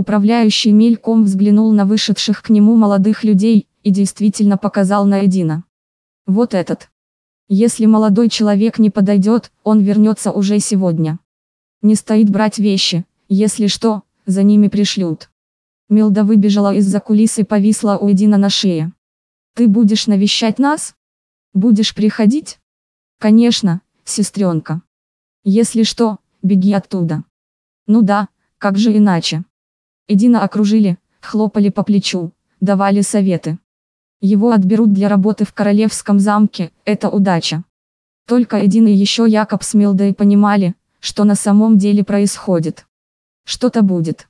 Управляющий мельком взглянул на вышедших к нему молодых людей, и действительно показал на Эдина. Вот этот. Если молодой человек не подойдет, он вернется уже сегодня. Не стоит брать вещи, если что, за ними пришлют. Милда выбежала из-за кулис и повисла у Эдина на шее. Ты будешь навещать нас? Будешь приходить? Конечно, сестренка. Если что, беги оттуда. Ну да, как же иначе. Эдина окружили, хлопали по плечу, давали советы. Его отберут для работы в королевском замке, это удача. Только Эдин и еще Якоб с Милдой понимали, что на самом деле происходит. Что-то будет.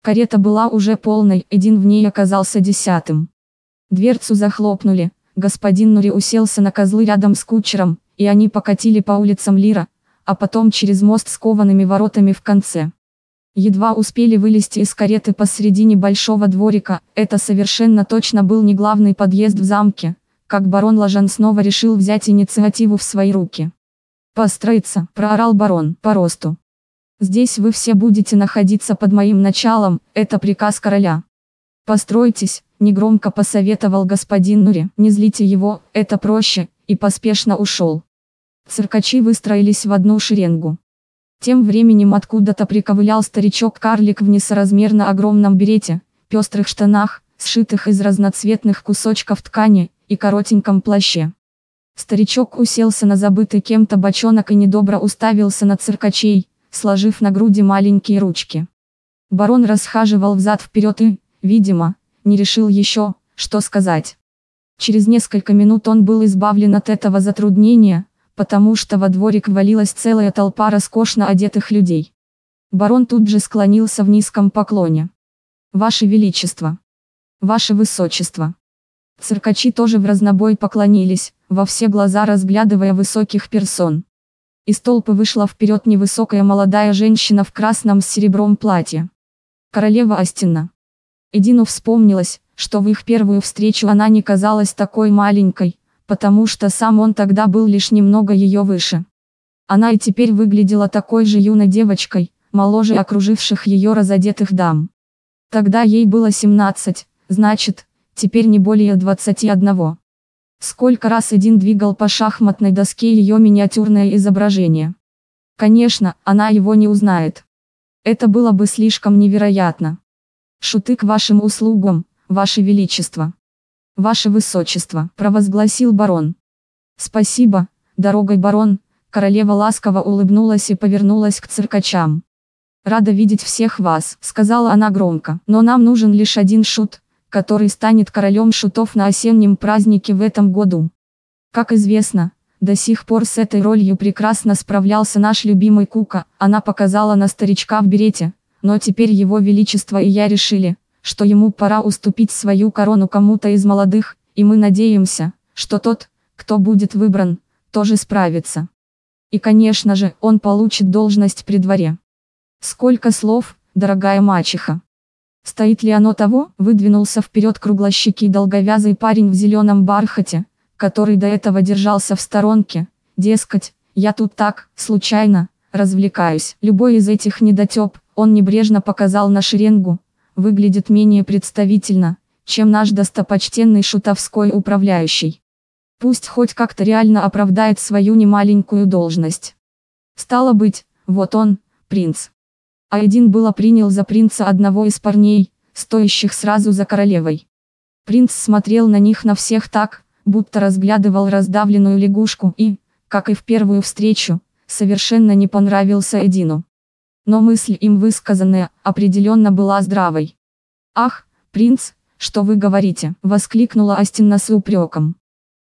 Карета была уже полной, Эдин в ней оказался десятым. Дверцу захлопнули, господин Нури уселся на козлы рядом с кучером, и они покатили по улицам Лира, а потом через мост с коваными воротами в конце. Едва успели вылезти из кареты посредине большого дворика, это совершенно точно был не главный подъезд в замке, как барон Лажан снова решил взять инициативу в свои руки. «Построиться», – проорал барон, по росту. «Здесь вы все будете находиться под моим началом, это приказ короля». «Постройтесь», – негромко посоветовал господин Нури, – «не злите его, это проще», и поспешно ушел. Циркачи выстроились в одну шеренгу. Тем временем откуда-то приковылял старичок-карлик в несоразмерно огромном берете, пестрых штанах, сшитых из разноцветных кусочков ткани, и коротеньком плаще. Старичок уселся на забытый кем-то бочонок и недобро уставился на циркачей, сложив на груди маленькие ручки. Барон расхаживал взад-вперед и, видимо, не решил еще, что сказать. Через несколько минут он был избавлен от этого затруднения, потому что во дворик валилась целая толпа роскошно одетых людей. Барон тут же склонился в низком поклоне. «Ваше Величество! Ваше Высочество!» Циркачи тоже в разнобой поклонились, во все глаза разглядывая высоких персон. Из толпы вышла вперед невысокая молодая женщина в красном с серебром платье. Королева Астина. Эдину вспомнилось, что в их первую встречу она не казалась такой маленькой, потому что сам он тогда был лишь немного ее выше. Она и теперь выглядела такой же юной девочкой, моложе окруживших ее разодетых дам. Тогда ей было 17, значит, теперь не более 21. Сколько раз один двигал по шахматной доске ее миниатюрное изображение. Конечно, она его не узнает. Это было бы слишком невероятно. Шуты к вашим услугам, ваше величество. «Ваше Высочество», – провозгласил барон. «Спасибо, дорогой барон», – королева ласково улыбнулась и повернулась к циркачам. «Рада видеть всех вас», – сказала она громко, – «но нам нужен лишь один шут, который станет королем шутов на осеннем празднике в этом году. Как известно, до сих пор с этой ролью прекрасно справлялся наш любимый Кука, она показала на старичка в берете, но теперь его величество и я решили, что ему пора уступить свою корону кому-то из молодых, и мы надеемся, что тот, кто будет выбран, тоже справится. И конечно же, он получит должность при дворе. Сколько слов, дорогая мачеха. Стоит ли оно того, выдвинулся вперед круглощекий долговязый парень в зеленом бархате, который до этого держался в сторонке, дескать, я тут так, случайно, развлекаюсь. Любой из этих недотеп, он небрежно показал на шеренгу, выглядит менее представительно, чем наш достопочтенный шутовской управляющий. Пусть хоть как-то реально оправдает свою немаленькую должность. Стало быть, вот он, принц. А один было принял за принца одного из парней, стоящих сразу за королевой. Принц смотрел на них на всех так, будто разглядывал раздавленную лягушку и, как и в первую встречу, совершенно не понравился Эдину. Но мысль им высказанная, определенно была здравой. «Ах, принц, что вы говорите?» – воскликнула Астина с упреком.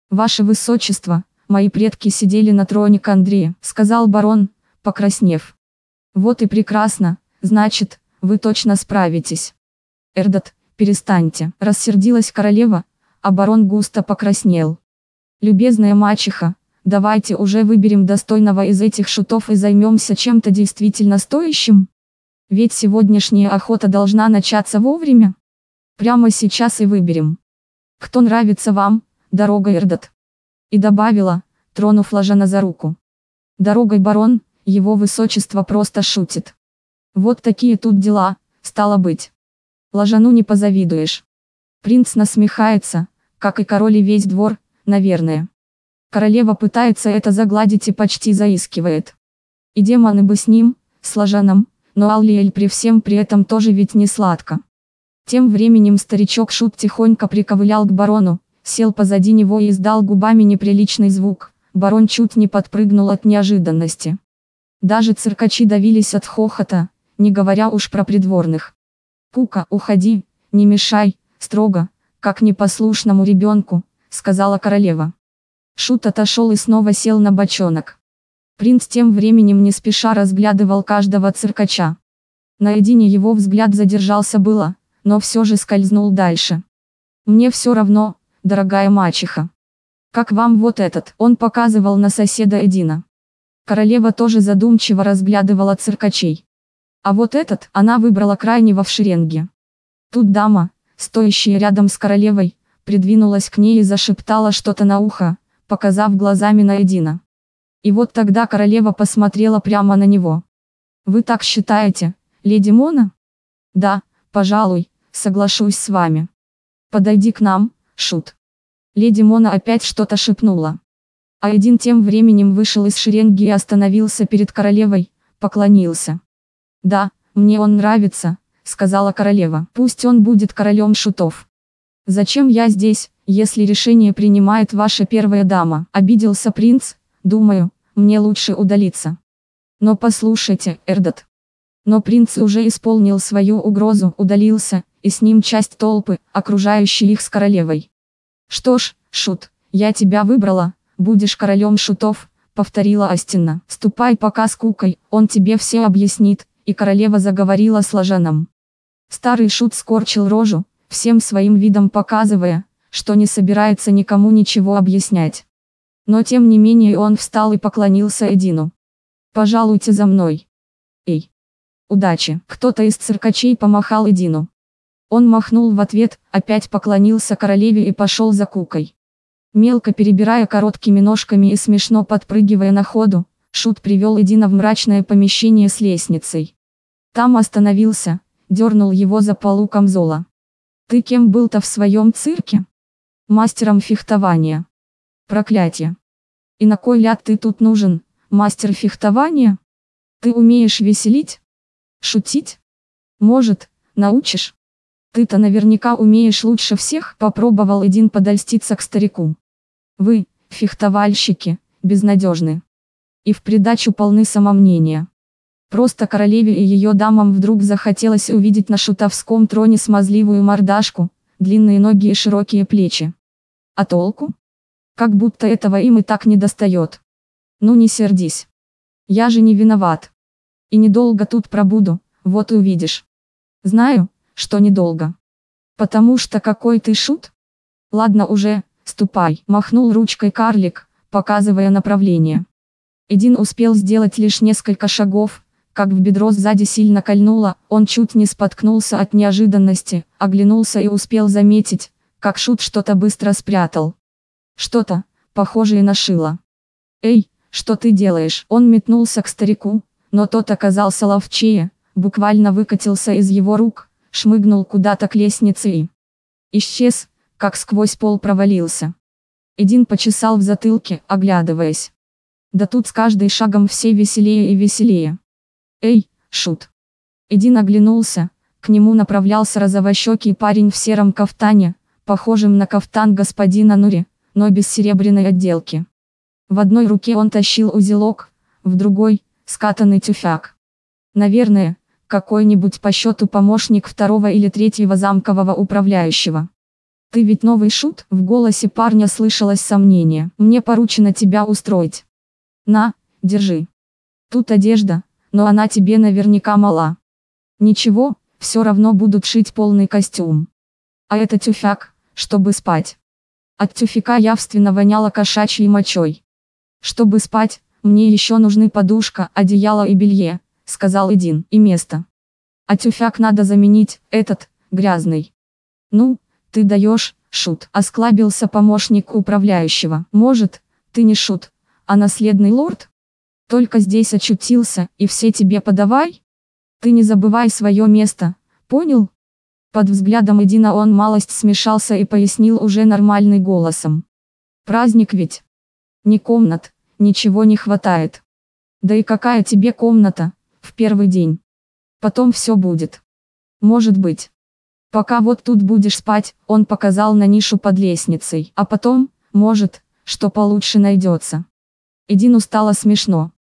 «Ваше высочество, мои предки сидели на троне к Андрея», – сказал барон, покраснев. «Вот и прекрасно, значит, вы точно справитесь». «Эрдот, перестаньте», – рассердилась королева, а барон густо покраснел. «Любезная мачеха, Давайте уже выберем достойного из этих шутов и займемся чем-то действительно стоящим. Ведь сегодняшняя охота должна начаться вовремя. Прямо сейчас и выберем. Кто нравится вам, дорога Эрдот? И добавила, тронув Лажана за руку. Дорогой барон, его высочество просто шутит. Вот такие тут дела, стало быть. Ложану не позавидуешь. Принц насмехается, как и король и весь двор, наверное. Королева пытается это загладить и почти заискивает. И демоны бы с ним, с Ложаном, но Аллиэль при всем при этом тоже ведь не сладко. Тем временем старичок Шут тихонько приковылял к барону, сел позади него и издал губами неприличный звук. Барон чуть не подпрыгнул от неожиданности. Даже циркачи давились от хохота, не говоря уж про придворных. «Кука, уходи, не мешай, строго, как непослушному ребенку», — сказала королева. Шут отошел и снова сел на бочонок. Принц тем временем не спеша разглядывал каждого циркача. Наедине его взгляд задержался было, но все же скользнул дальше. «Мне все равно, дорогая мачеха. Как вам вот этот?» Он показывал на соседа Эдина. Королева тоже задумчиво разглядывала циркачей. А вот этот, она выбрала крайнего в шеренге. Тут дама, стоящая рядом с королевой, придвинулась к ней и зашептала что-то на ухо, показав глазами на Эдина. И вот тогда королева посмотрела прямо на него. «Вы так считаете, леди Мона?» «Да, пожалуй, соглашусь с вами. Подойди к нам, Шут». Леди Мона опять что-то шепнула. А один тем временем вышел из шеренги и остановился перед королевой, поклонился. «Да, мне он нравится», — сказала королева. «Пусть он будет королем шутов». «Зачем я здесь, если решение принимает ваша первая дама?» — обиделся принц, думаю, мне лучше удалиться. Но послушайте, Эрдот. Но принц уже исполнил свою угрозу, удалился, и с ним часть толпы, окружающей их с королевой. Что ж, шут, я тебя выбрала, будешь королем шутов, повторила Астина. Ступай пока с кукой, он тебе все объяснит, и королева заговорила с Ложаном. Старый шут скорчил рожу, всем своим видом показывая, что не собирается никому ничего объяснять. Но тем не менее он встал и поклонился Эдину. «Пожалуйте за мной». «Эй! Удачи!» Кто-то из циркачей помахал Эдину. Он махнул в ответ, опять поклонился королеве и пошел за кукой. Мелко перебирая короткими ножками и смешно подпрыгивая на ходу, Шут привел Эдина в мрачное помещение с лестницей. Там остановился, дернул его за полу камзола. «Ты кем был-то в своем цирке?» «Мастером фехтования». «Проклятие! И на кой ляд ты тут нужен, мастер фехтования? Ты умеешь веселить? Шутить? Может, научишь?» Ты-то наверняка умеешь лучше всех, попробовал один подольститься к старику. Вы, фехтовальщики, безнадежны. И в придачу полны самомнения. Просто королеве и ее дамам вдруг захотелось увидеть на шутовском троне смазливую мордашку, длинные ноги и широкие плечи. А толку? Как будто этого им и так не достает. Ну не сердись. Я же не виноват. И недолго тут пробуду, вот увидишь. Знаю, что недолго. Потому что какой ты шут? Ладно уже, ступай, махнул ручкой карлик, показывая направление. Эдин успел сделать лишь несколько шагов, как в бедро сзади сильно кольнуло, он чуть не споткнулся от неожиданности, оглянулся и успел заметить, как шут что-то быстро спрятал. Что-то, похожее на шило. «Эй, что ты делаешь?» Он метнулся к старику, но тот оказался ловчее, буквально выкатился из его рук, шмыгнул куда-то к лестнице и исчез, как сквозь пол провалился. Эдин почесал в затылке, оглядываясь. Да тут с каждым шагом все веселее и веселее. Эй, шут. Эдин оглянулся, к нему направлялся розовощекий парень в сером кафтане, похожем на кафтан господина Нури, но без серебряной отделки. В одной руке он тащил узелок, в другой – скатанный тюфяк. Наверное, какой-нибудь по счету помощник второго или третьего замкового управляющего. «Ты ведь новый шут?» В голосе парня слышалось сомнение. «Мне поручено тебя устроить. На, держи. Тут одежда, но она тебе наверняка мала. Ничего, все равно будут шить полный костюм. А это тюфяк, чтобы спать». От тюфяка явственно воняло кошачьей мочой. «Чтобы спать, мне еще нужны подушка, одеяло и белье», сказал Эдин, и место. А тюфяк надо заменить, этот, грязный. Ну, ты даешь, шут, осклабился помощник управляющего. Может, ты не шут, а наследный лорд? Только здесь очутился, и все тебе подавай? Ты не забывай свое место, понял? Под взглядом Эдина он малость смешался и пояснил уже нормальный голосом. Праздник ведь. Ни комнат, ничего не хватает. Да и какая тебе комната, в первый день. Потом все будет. Может быть. Пока вот тут будешь спать, он показал на нишу под лестницей, а потом, может, что получше найдется. Эдину стало смешно.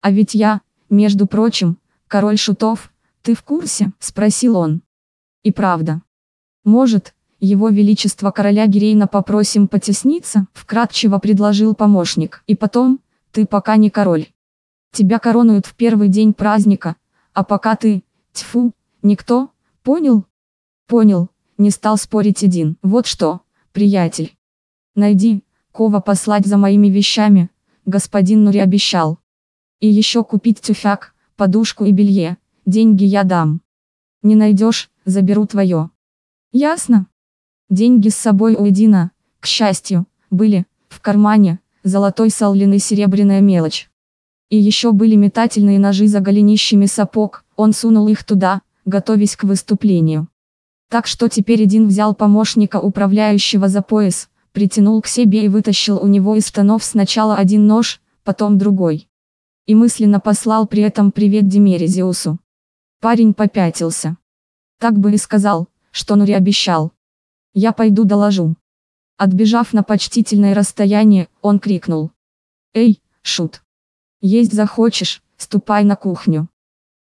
А ведь я, между прочим, король шутов, ты в курсе? Спросил он. И правда. Может, его величество короля Гирейна попросим потесниться? Вкратчиво предложил помощник. И потом, ты пока не король. Тебя коронуют в первый день праздника, а пока ты, тьфу, никто, понял? Понял, не стал спорить один. Вот что, приятель. Найди, кого послать за моими вещами, господин Нури обещал. И еще купить тюфяк, подушку и белье, деньги я дам. Не найдешь, заберу твое. Ясно? Деньги с собой у Эдина, к счастью, были, в кармане, золотой соллин и серебряная мелочь. И еще были метательные ножи за голенищами сапог, он сунул их туда, готовясь к выступлению. Так что теперь Эдин взял помощника управляющего за пояс, притянул к себе и вытащил у него из штанов сначала один нож, потом другой. И мысленно послал при этом привет Демерезиусу. Парень попятился. Так бы и сказал, что Нури обещал. Я пойду доложу. Отбежав на почтительное расстояние, он крикнул. Эй, шут. Есть захочешь, ступай на кухню.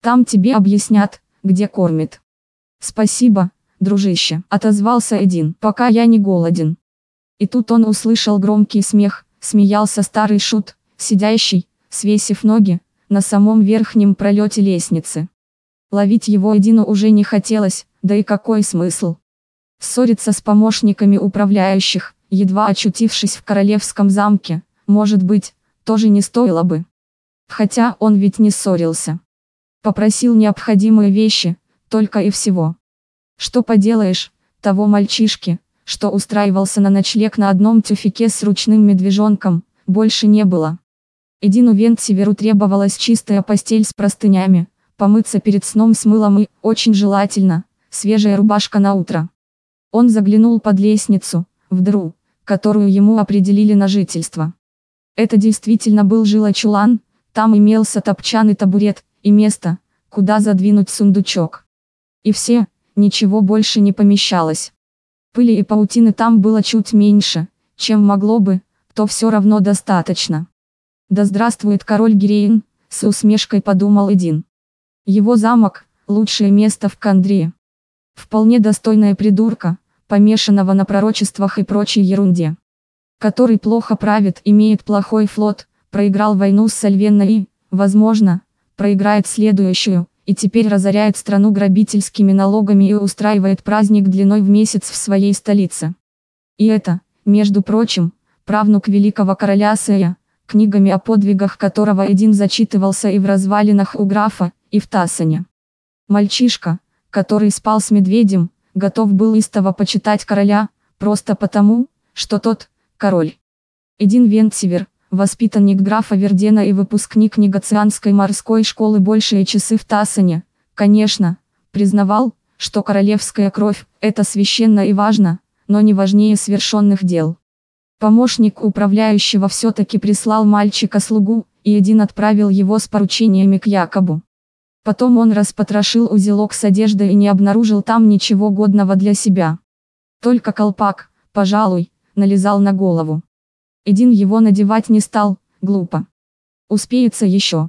Там тебе объяснят, где кормит. Спасибо, дружище, отозвался один, пока я не голоден. И тут он услышал громкий смех, смеялся старый шут, сидящий, свесив ноги, на самом верхнем пролете лестницы. Ловить его Эдину уже не хотелось, да и какой смысл? Ссориться с помощниками управляющих, едва очутившись в королевском замке, может быть, тоже не стоило бы. Хотя он ведь не ссорился. Попросил необходимые вещи, только и всего. Что поделаешь, того мальчишки, что устраивался на ночлег на одном тюфике с ручным медвежонком, больше не было. Эдину Вентсиверу требовалась чистая постель с простынями, помыться перед сном с мылом и, очень желательно, свежая рубашка на утро. Он заглянул под лестницу, в дыру, которую ему определили на жительство. Это действительно был жилой-чулан, там имелся топчан и табурет, и место, куда задвинуть сундучок. И все, ничего больше не помещалось. Пыли и паутины там было чуть меньше, чем могло бы, то все равно достаточно. Да здравствует король Гиреин, с усмешкой подумал Эдин. Его замок – лучшее место в Кандрии. Вполне достойная придурка, помешанного на пророчествах и прочей ерунде. Который плохо правит, имеет плохой флот, проиграл войну с Сальвенной и, возможно, проиграет следующую, и теперь разоряет страну грабительскими налогами и устраивает праздник длиной в месяц в своей столице. И это, между прочим, правнук великого короля Сея, книгами о подвигах которого один зачитывался и в развалинах у графа, и в Тассане. Мальчишка, который спал с медведем, готов был истово почитать короля, просто потому, что тот, король. Эдин Вентсивер, воспитанник графа Вердена и выпускник негацианской морской школы большие часы в Тассане, конечно, признавал, что королевская кровь – это священно и важно, но не важнее свершенных дел. Помощник управляющего все-таки прислал мальчика-слугу, и один отправил его с поручениями к Якобу. Потом он распотрошил узелок с одеждой и не обнаружил там ничего годного для себя. Только колпак, пожалуй, налезал на голову. Эдин его надевать не стал, глупо. Успеется еще.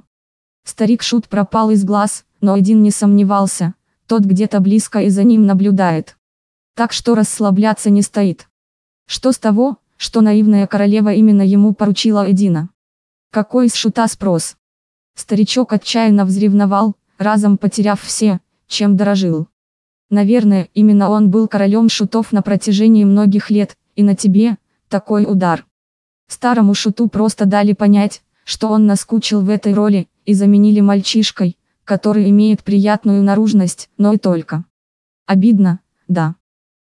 Старик Шут пропал из глаз, но Эдин не сомневался, тот где-то близко и за ним наблюдает. Так что расслабляться не стоит. Что с того, что наивная королева именно ему поручила Эдина? Какой из Шута спрос? Старичок отчаянно взревновал, разом потеряв все, чем дорожил. Наверное, именно он был королем шутов на протяжении многих лет, и на тебе, такой удар. Старому шуту просто дали понять, что он наскучил в этой роли, и заменили мальчишкой, который имеет приятную наружность, но и только. Обидно, да.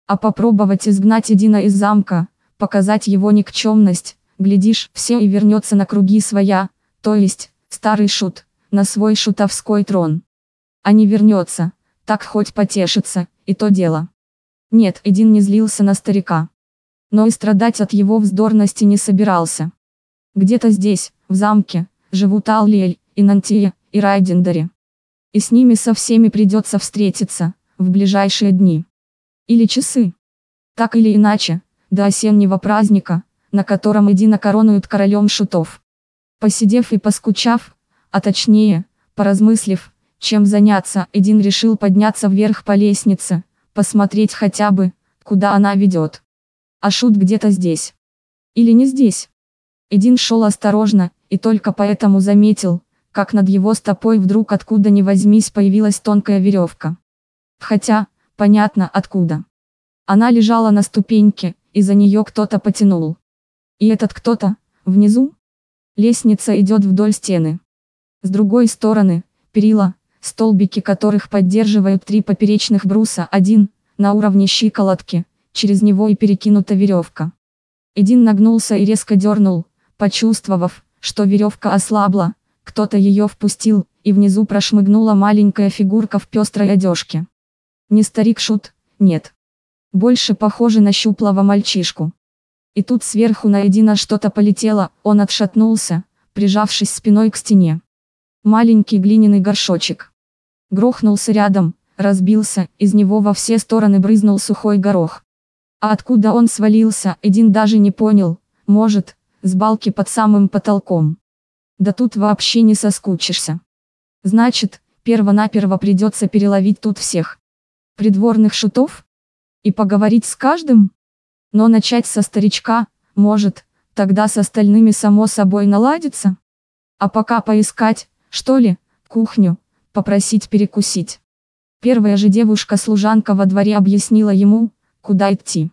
А попробовать изгнать Эдина из замка, показать его никчемность, глядишь, все и вернется на круги своя, то есть, старый шут, на свой шутовской трон. А не вернется, так хоть потешится, и то дело. Нет, Эдин не злился на старика. Но и страдать от его вздорности не собирался. Где-то здесь, в замке, живут Аллиэль, и Нантия, и Райдендари. И с ними со всеми придется встретиться, в ближайшие дни. Или часы. Так или иначе, до осеннего праздника, на котором Эдина коронуют королем шутов. Посидев и поскучав, а точнее, поразмыслив, чем заняться, Эдин решил подняться вверх по лестнице, посмотреть хотя бы, куда она ведет. А шут где-то здесь. Или не здесь. Эдин шел осторожно, и только поэтому заметил, как над его стопой вдруг откуда ни возьмись появилась тонкая веревка. Хотя, понятно откуда. Она лежала на ступеньке, и за нее кто-то потянул. И этот кто-то, внизу? Лестница идет вдоль стены. С другой стороны, перила, столбики которых поддерживают три поперечных бруса, один, на уровне щиколотки, через него и перекинута веревка. Эдин нагнулся и резко дернул, почувствовав, что веревка ослабла, кто-то ее впустил, и внизу прошмыгнула маленькая фигурка в пестрой одежке. Не старик Шут, нет. Больше похоже на щуплого мальчишку. И тут сверху на Эдина что-то полетело, он отшатнулся, прижавшись спиной к стене. Маленький глиняный горшочек. Грохнулся рядом, разбился, из него во все стороны брызнул сухой горох. А откуда он свалился, Эдин даже не понял, может, с балки под самым потолком. Да тут вообще не соскучишься. Значит, перво-наперво придется переловить тут всех. Придворных шутов? И поговорить с каждым? Но начать со старичка, может, тогда с остальными само собой наладится? А пока поискать, что ли, кухню, попросить перекусить. Первая же девушка-служанка во дворе объяснила ему, куда идти.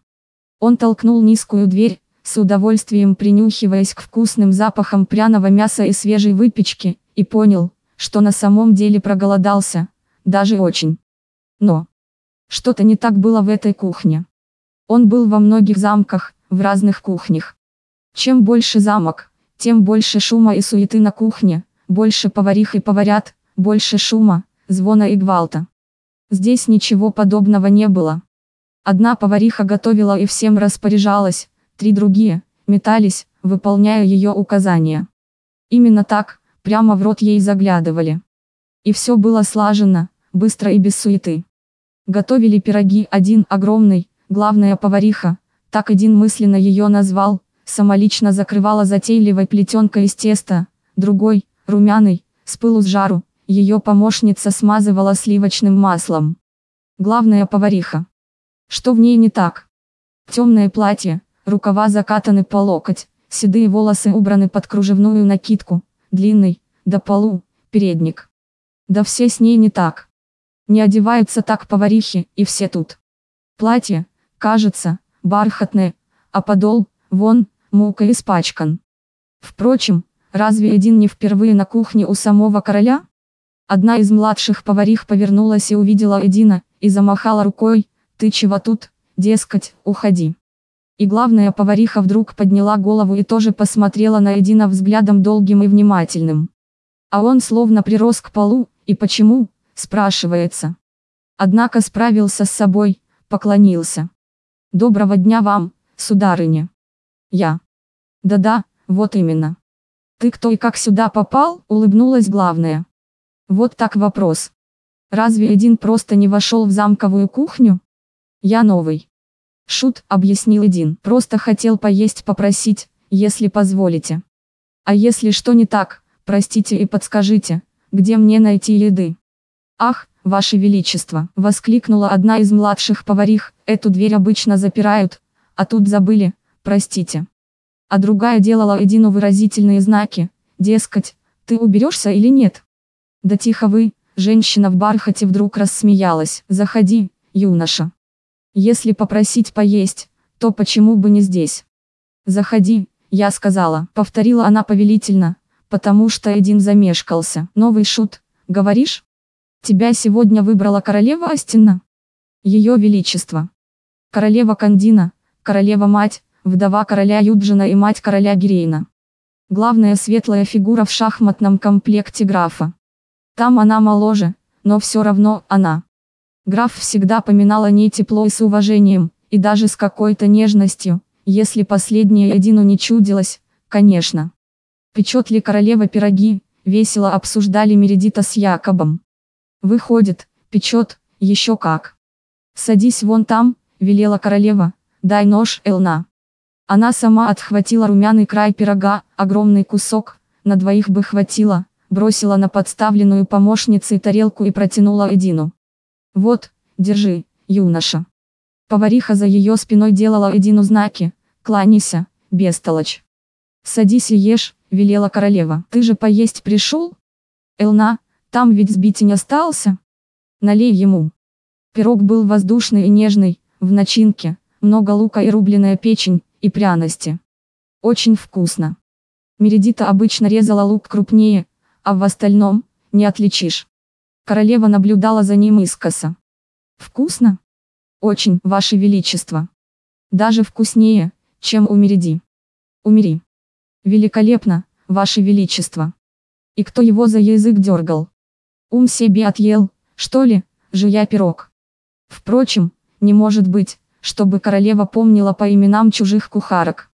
Он толкнул низкую дверь, с удовольствием принюхиваясь к вкусным запахам пряного мяса и свежей выпечки, и понял, что на самом деле проголодался, даже очень. Но что-то не так было в этой кухне. Он был во многих замках, в разных кухнях. Чем больше замок, тем больше шума и суеты на кухне, больше поварих и поварят, больше шума, звона и гвалта. Здесь ничего подобного не было. Одна повариха готовила и всем распоряжалась, три другие, метались, выполняя ее указания. Именно так, прямо в рот ей заглядывали. И все было слажено, быстро и без суеты. Готовили пироги один огромный, главная повариха, так один мысленно ее назвал, самолично закрывала затейливой плетенкой из теста, другой, румяный, с пылу с жару, ее помощница смазывала сливочным маслом. Главная повариха. Что в ней не так? Темное платье, рукава закатаны по локоть, седые волосы убраны под кружевную накидку, длинный, до полу, передник. Да все с ней не так. Не одеваются так поварихи, и все тут. Платье, кажется, бархатное, а подол, вон, мука испачкан. Впрочем, разве один не впервые на кухне у самого короля? Одна из младших поварих повернулась и увидела Эдина, и замахала рукой, ты чего тут, дескать, уходи. И главная повариха вдруг подняла голову и тоже посмотрела на Эдина взглядом долгим и внимательным. А он словно прирос к полу, и почему, спрашивается. Однако справился с собой, поклонился. Доброго дня вам, сударыня. Я. Да-да, вот именно. Ты кто и как сюда попал, улыбнулась главная. Вот так вопрос. Разве один просто не вошел в замковую кухню? Я новый. Шут, объяснил один. Просто хотел поесть попросить, если позволите. А если что не так, простите и подскажите, где мне найти еды? Ах, «Ваше Величество!» – воскликнула одна из младших поварих, «эту дверь обычно запирают, а тут забыли, простите». А другая делала Эдину выразительные знаки, дескать, «ты уберешься или нет?» «Да тихо вы!» – женщина в бархате вдруг рассмеялась, «заходи, юноша. Если попросить поесть, то почему бы не здесь?» «Заходи», я сказала, повторила она повелительно, потому что Эдин замешкался. «Новый шут, говоришь?» Тебя сегодня выбрала королева Астина? Ее Величество. Королева Кандина, королева-мать, вдова короля Юджина и мать короля Гирейна. Главная светлая фигура в шахматном комплекте графа. Там она моложе, но все равно она. Граф всегда поминал о ней тепло и с уважением, и даже с какой-то нежностью, если последнее Эдину не чудилось, конечно. Печет ли королева пироги, весело обсуждали Мередита с Якобом. Выходит, печет, еще как. Садись вон там, велела королева, дай нож, Элна. Она сама отхватила румяный край пирога, огромный кусок, на двоих бы хватило, бросила на подставленную помощницей тарелку и протянула Эдину. Вот, держи, юноша. Повариха за ее спиной делала Эдину знаки, кланяйся, бестолочь. Садись и ешь, велела королева. Ты же поесть пришел? Элна, там ведь сбитень остался. Налей ему. Пирог был воздушный и нежный, в начинке, много лука и рубленая печень, и пряности. Очень вкусно. Мередита обычно резала лук крупнее, а в остальном, не отличишь. Королева наблюдала за ним искоса. Вкусно? Очень, Ваше Величество. Даже вкуснее, чем у Мереди. Умери. Великолепно, Ваше Величество. И кто его за язык дергал? Ум себе отъел, что ли, жуя пирог. Впрочем, не может быть, чтобы королева помнила по именам чужих кухарок.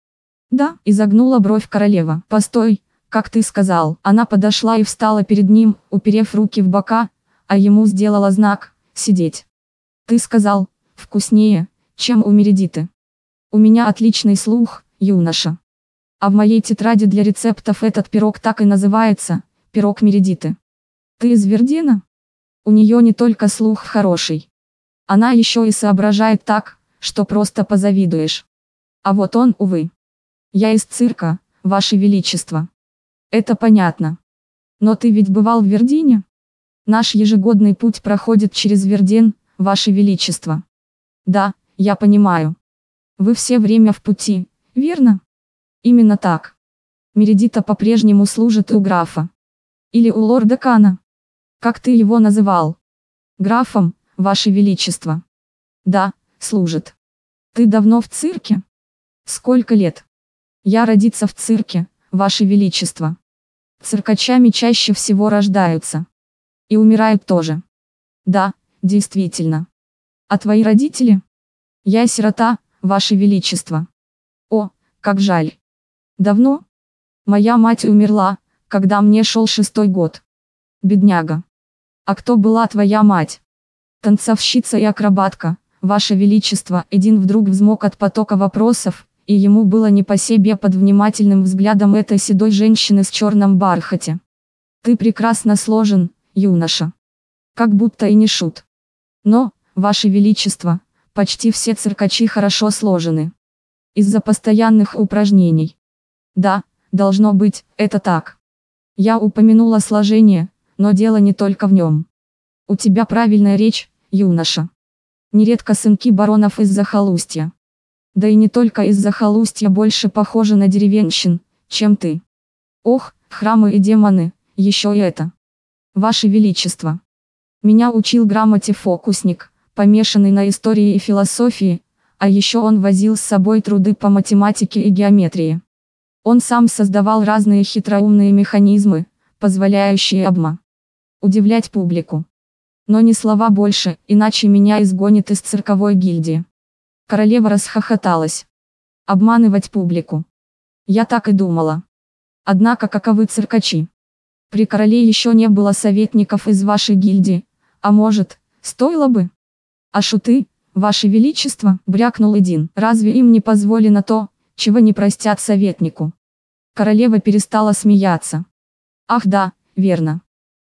Да, изогнула бровь королева. Постой, как ты сказал. Она подошла и встала перед ним, уперев руки в бока, а ему сделала знак «сидеть». Ты сказал, вкуснее, чем у Мередиты. У меня отличный слух, юноша. А в моей тетради для рецептов этот пирог так и называется, пирог Мередиты. Ты из Вердена? У нее не только слух хороший. Она еще и соображает так, что просто позавидуешь. А вот он, увы. Я из цирка, Ваше Величество. Это понятно. Но ты ведь бывал в Вердине? Наш ежегодный путь проходит через Верден, Ваше Величество. Да, я понимаю. Вы все время в пути, верно? Именно так. Мередита по-прежнему служит у графа. Или у лорда Кана. Как ты его называл? Графом, Ваше Величество. Да, служит. Ты давно в цирке? Сколько лет? Я родиться в цирке, Ваше Величество. Циркачами чаще всего рождаются. И умирают тоже. Да, действительно. А твои родители? Я сирота, Ваше Величество. О, как жаль. Давно? Моя мать умерла, когда мне шел шестой год. Бедняга. А кто была твоя мать? Танцовщица и акробатка, Ваше Величество. Эдин вдруг взмок от потока вопросов, и ему было не по себе под внимательным взглядом этой седой женщины с черным бархате. Ты прекрасно сложен, юноша. Как будто и не шут. Но, Ваше Величество, почти все циркачи хорошо сложены. Из-за постоянных упражнений. Да, должно быть, это так. Я упомянула сложение, но дело не только в нем. У тебя правильная речь, юноша. Нередко сынки баронов из захолустья. Да и не только из захолустья больше похожи на деревенщин, чем ты. Ох, храмы и демоны, еще и это. Ваше Величество. Меня учил грамоте фокусник, помешанный на истории и философии, а еще он возил с собой труды по математике и геометрии. Он сам создавал разные хитроумные механизмы, позволяющие обма удивлять публику. Но ни слова больше, иначе меня изгонит из цирковой гильдии. Королева расхохоталась. Обманывать публику. Я так и думала. Однако каковы циркачи? При короле еще не было советников из вашей гильдии, а может, стоило бы? А шуты, ваше величество, брякнул один. Разве им не позволено то, чего не простят советнику? Королева перестала смеяться. Ах да, верно.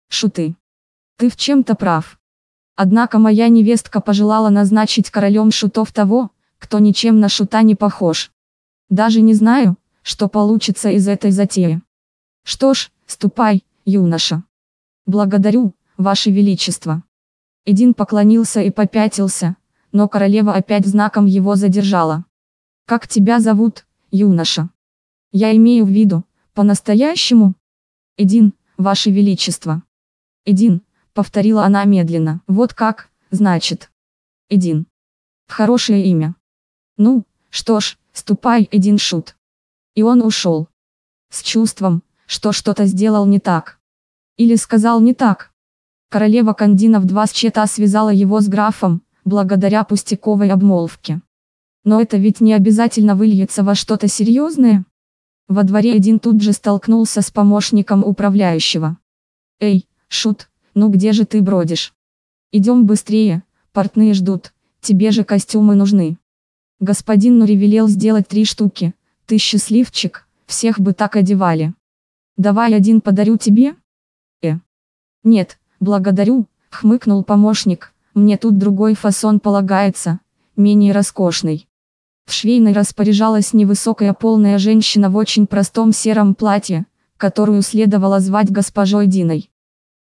Шуты. Ты в чем-то прав. Однако моя невестка пожелала назначить королем шутов того, кто ничем на шута не похож. Даже не знаю, что получится из этой затеи. Что ж, ступай, юноша. Благодарю, ваше величество. Эдин поклонился и попятился, но королева опять знаком его задержала. Как тебя зовут, юноша? Я имею в виду, по-настоящему? Эдин, ваше величество. Эдин, повторила она медленно. Вот как, значит. Эдин. Хорошее имя. Ну, что ж, ступай, Эдин Шут. И он ушел. С чувством, что что-то сделал не так. Или сказал не так. Королева Кандина в два счета связала его с графом, благодаря пустяковой обмолвке. Но это ведь не обязательно выльется во что-то серьезное. Во дворе один тут же столкнулся с помощником управляющего. «Эй, Шут, ну где же ты бродишь? Идем быстрее, портные ждут, тебе же костюмы нужны». Господин Нури велел сделать три штуки, ты счастливчик, всех бы так одевали. Давай один подарю тебе? Э. Нет, благодарю, хмыкнул помощник, мне тут другой фасон полагается, менее роскошный. В швейной распоряжалась невысокая полная женщина в очень простом сером платье, которую следовало звать госпожой Диной.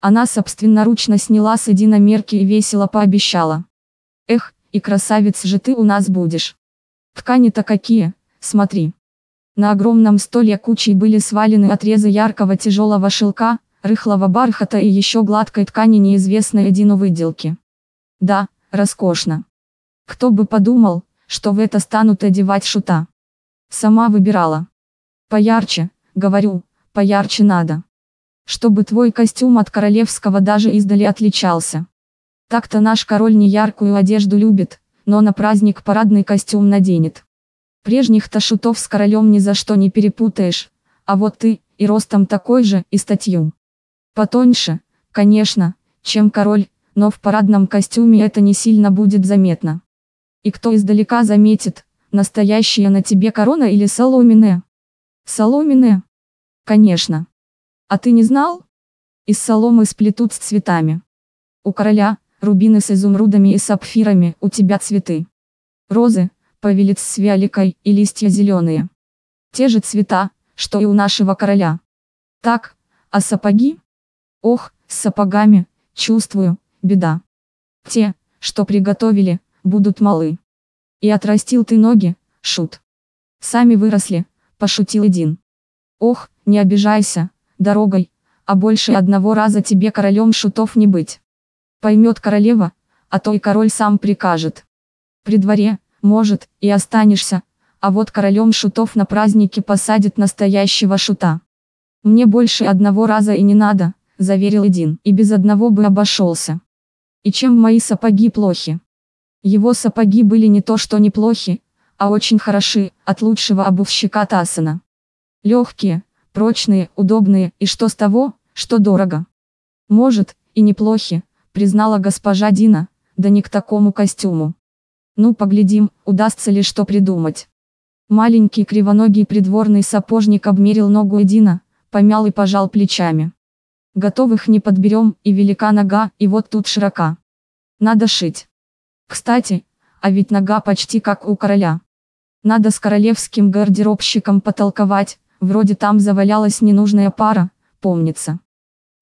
Она собственноручно сняла с Эдина мерки и весело пообещала. Эх, и красавец же ты у нас будешь. Ткани-то какие, смотри. На огромном столе кучей были свалены отрезы яркого тяжелого шелка, рыхлого бархата и еще гладкой ткани неизвестной Эдину выделки. Да, роскошно. Кто бы подумал, что в это станут одевать шута. Сама выбирала. Поярче, говорю, поярче надо. Чтобы твой костюм от королевского даже издали отличался. Так-то наш король не яркую одежду любит, но на праздник парадный костюм наденет. Прежних-то шутов с королем ни за что не перепутаешь, а вот ты, и ростом такой же, и статью. Потоньше, конечно, чем король, но в парадном костюме это не сильно будет заметно. И кто издалека заметит, настоящая на тебе корона или соломенная? Соломенная? Конечно. А ты не знал? Из соломы сплетут с цветами. У короля, рубины с изумрудами и сапфирами, у тебя цветы. Розы, павелец с вяликой и листья зеленые. Те же цвета, что и у нашего короля. Так, а сапоги? Ох, с сапогами, чувствую, беда. Те, что приготовили, будут малы. И отрастил ты ноги, шут. Сами выросли, пошутил один. Ох, не обижайся, дорогой, а больше одного раза тебе королем шутов не быть. Поймет королева, а то и король сам прикажет. При дворе, может, и останешься, а вот королем шутов на празднике посадит настоящего шута. Мне больше одного раза и не надо, заверил Эдин, и без одного бы обошелся. И чем мои сапоги плохи? Его сапоги были не то что неплохи, а очень хороши, от лучшего обувщика Тасана. Легкие, прочные, удобные, и что с того, что дорого. Может, и неплохи, признала госпожа Дина, да не к такому костюму. Ну поглядим, удастся ли что придумать. Маленький кривоногий придворный сапожник обмерил ногу Эдина, помял и пожал плечами. Готовых не подберем, и велика нога, и вот тут широка. Надо шить. Кстати, а ведь нога почти как у короля. Надо с королевским гардеробщиком потолковать, вроде там завалялась ненужная пара, помнится.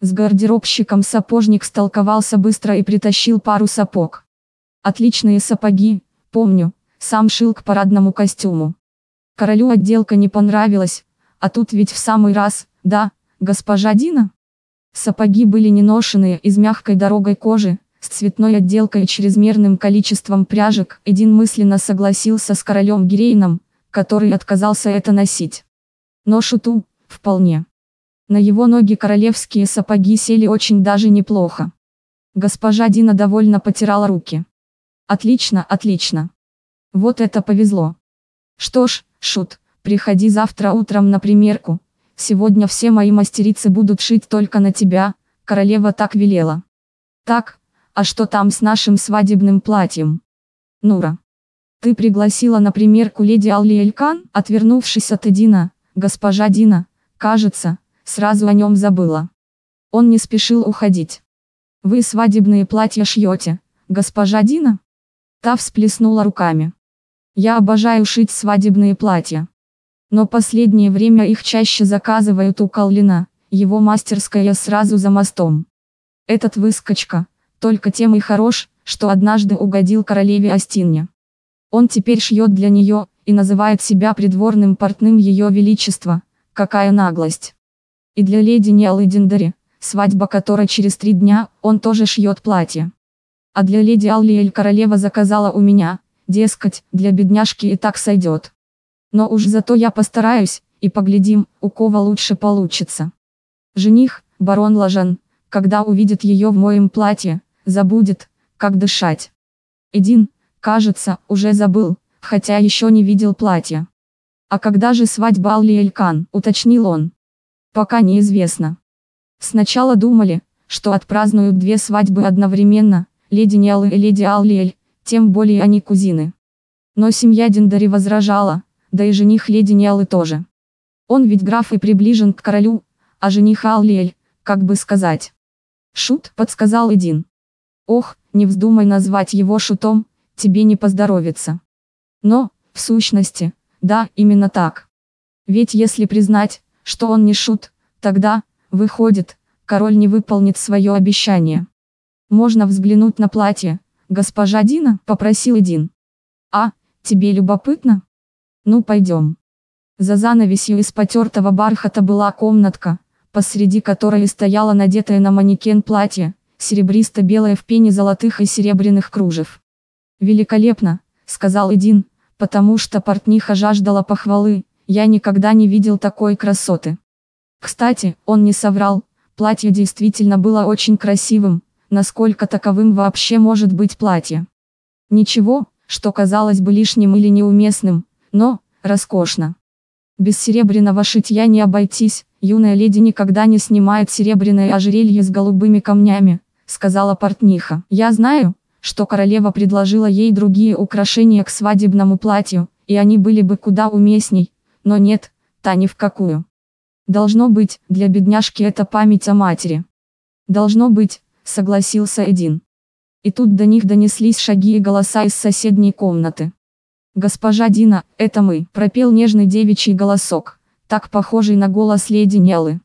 С гардеробщиком сапожник столковался быстро и притащил пару сапог. Отличные сапоги, помню, сам шил к парадному костюму. Королю отделка не понравилась, а тут ведь в самый раз, да, госпожа Дина? Сапоги были не ношеные, из мягкой дорогой кожи, с цветной отделкой и чрезмерным количеством пряжек. Эдин мысленно согласился с королем Гирейном, который отказался это носить. Но шуту, вполне. На его ноги королевские сапоги сели очень даже неплохо. Госпожа Дина довольно потирала руки. Отлично, отлично. Вот это повезло. Что ж, Шут, приходи завтра утром на примерку. Сегодня все мои мастерицы будут шить только на тебя, королева так велела. Так, а что там с нашим свадебным платьем? Нура. Ты пригласила на примерку леди Алли Элькан, отвернувшись от Эдина, госпожа Дина, кажется, сразу о нем забыла. Он не спешил уходить. Вы свадебные платья шьете, госпожа Дина? Та всплеснула руками. Я обожаю шить свадебные платья. Но последнее время их чаще заказывают у Каллина, его мастерская сразу за мостом. Этот выскочка, только тем и хорош, что однажды угодил королеве Астинья. Он теперь шьет для нее, и называет себя придворным портным ее величества, какая наглость. И для леди Ниалы Диндари, свадьба которой через три дня, он тоже шьет платье. А для леди Аллиэль королева заказала у меня, дескать, для бедняжки и так сойдет. Но уж зато я постараюсь, и поглядим, у кого лучше получится. Жених, барон Лажан, когда увидит ее в моем платье, забудет, как дышать. Эдин, кажется, уже забыл, хотя еще не видел платья. А когда же свадьба Алли Элькан, уточнил он. Пока неизвестно. Сначала думали, что отпразднуют две свадьбы одновременно, леди Ниалы и леди Аллиэль, тем более они кузины. Но семья Диндари возражала, да и жених леди Ниалы тоже. Он ведь граф и приближен к королю, а жених Аллиэль, как бы сказать. Шут, подсказал Эдин. Ох, не вздумай назвать его шутом, тебе не поздоровится. Но, в сущности, да, именно так. Ведь если признать, что он не шут, тогда, выходит, король не выполнит свое обещание. Можно взглянуть на платье, госпожа Дина, попросил Эдин. А, тебе любопытно? Ну пойдем. За занавесью из потертого бархата была комнатка, посреди которой стояло надетое на манекен платье, серебристо-белое в пене золотых и серебряных кружев. «Великолепно», — сказал Эдин, потому что портниха жаждала похвалы, я никогда не видел такой красоты. Кстати, он не соврал, платье действительно было очень красивым, насколько таковым вообще может быть платье. Ничего, что казалось бы лишним или неуместным, но, роскошно. Без серебряного шитья не обойтись, юная леди никогда не снимает серебряное ожерелье с голубыми камнями, сказала портниха. Я знаю, что королева предложила ей другие украшения к свадебному платью, и они были бы куда уместней, но нет, та ни в какую. Должно быть, для бедняжки это память о матери. Должно быть, согласился Эдин. И тут до них донеслись шаги и голоса из соседней комнаты. «Госпожа Дина, это мы», – пропел нежный девичий голосок, так похожий на голос леди Неллы.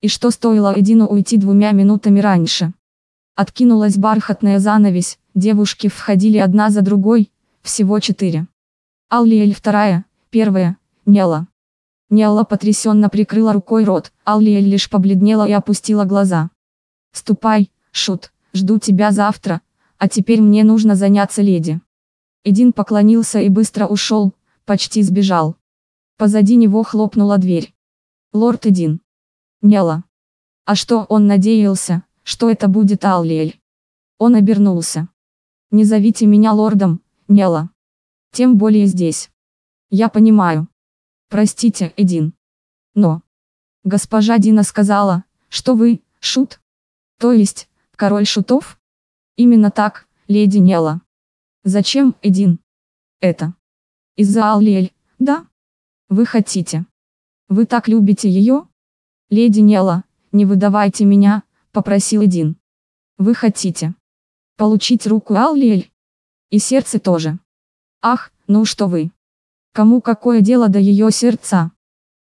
И что стоило Эдину уйти двумя минутами раньше? Откинулась бархатная занавесь, девушки входили одна за другой, всего четыре. Аллиэль вторая, первая, Нелла. Нелла потрясенно прикрыла рукой рот, Аллиэль лишь побледнела и опустила глаза. «Ступай, Шут, жду тебя завтра, а теперь мне нужно заняться леди». Эдин поклонился и быстро ушел, почти сбежал. Позади него хлопнула дверь. «Лорд Эдин». Нелла. А что он надеялся, что это будет Аллиэль. Он обернулся. «Не зовите меня лордом, Нела. Тем более здесь. Я понимаю. Простите, Эдин. Но. Госпожа Дина сказала, что вы, шут? То есть, король шутов? Именно так, леди Нела. Зачем, Эдин? Это. Из-за Аллиэль, да? Вы хотите. Вы так любите ее? Леди Нела, не выдавайте меня, попросил Эдин. Вы хотите получить руку Аллиэль? И сердце тоже. Ах, ну что вы. Кому какое дело до ее сердца?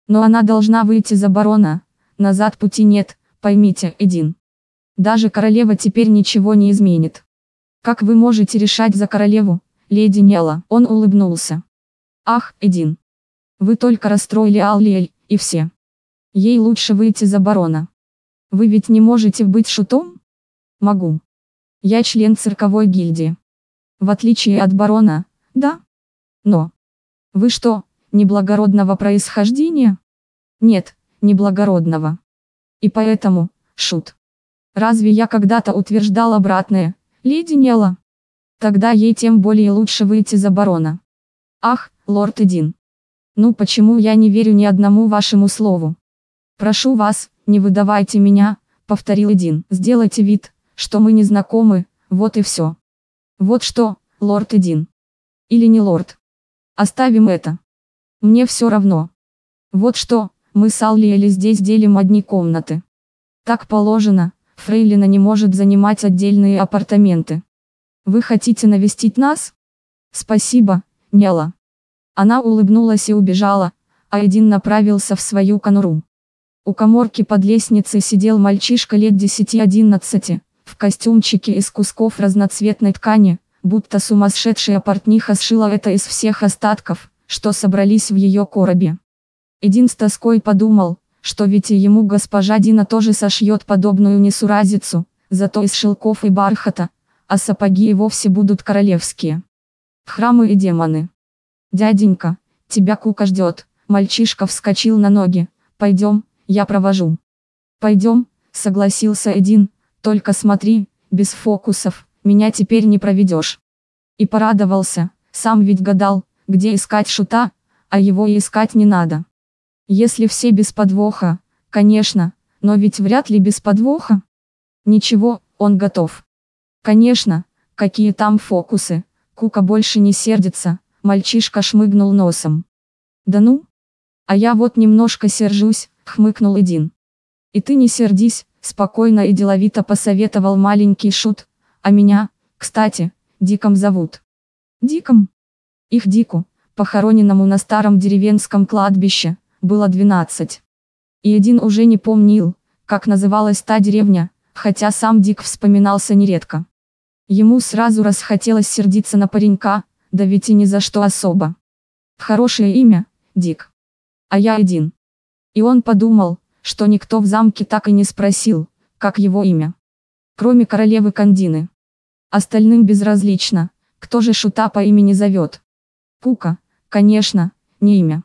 Но она должна выйти за барона, назад пути нет, поймите, Эдин. Даже королева теперь ничего не изменит. Как вы можете решать за королеву, леди Нела? Он улыбнулся. Ах, Эдин. Вы только расстроили Аллиэль, и все. Ей лучше выйти за барона. Вы ведь не можете быть шутом? Могу. Я член цирковой гильдии. В отличие от барона, да? Но. Вы что, неблагородного происхождения? Нет, неблагородного. И поэтому, шут. Разве я когда-то утверждал обратное, леди Нела? Тогда ей тем более лучше выйти за барона. Ах, лорд Эдин. Ну почему я не верю ни одному вашему слову? Прошу вас, «Не выдавайте меня», — повторил Эдин. «Сделайте вид, что мы не знакомы, вот и все». «Вот что, лорд Эдин». «Или не лорд». «Оставим это». «Мне все равно». «Вот что, мы с Аллиэли здесь делим одни комнаты». «Так положено, Фрейлина не может занимать отдельные апартаменты». «Вы хотите навестить нас?» «Спасибо, Нела». Она улыбнулась и убежала, а Эдин направился в свою конуру. У коморки под лестницей сидел мальчишка лет 10-11, в костюмчике из кусков разноцветной ткани, будто сумасшедшая портниха сшила это из всех остатков, что собрались в ее коробе. Эдин с тоской подумал, что ведь и ему госпожа Дина тоже сошьет подобную несуразицу, зато из шелков и бархата, а сапоги и вовсе будут королевские. Храмы и демоны. Дяденька, тебя кука ждет, мальчишка вскочил на ноги, пойдем, я провожу. Пойдем, согласился Эдин, только смотри, без фокусов, меня теперь не проведешь. И порадовался, сам ведь гадал, где искать шута, а его и искать не надо. Если все без подвоха, конечно, но ведь вряд ли без подвоха. Ничего, он готов. Конечно, какие там фокусы, Кука больше не сердится, мальчишка шмыгнул носом. Да ну? А я вот немножко сержусь, хмыкнул Эдин. И ты не сердись, спокойно и деловито посоветовал маленький шут, а меня, кстати, Диком зовут. Диком? Их Дику, похороненному на старом деревенском кладбище, было 12. И один уже не помнил, как называлась та деревня, хотя сам Дик вспоминался нередко. Ему сразу расхотелось сердиться на паренька, да ведь и ни за что особо. Хорошее имя, Дик. А я один. И он подумал, что никто в замке так и не спросил, как его имя. Кроме королевы Кандины. Остальным безразлично, кто же шута по имени зовет. Пука, конечно, не имя.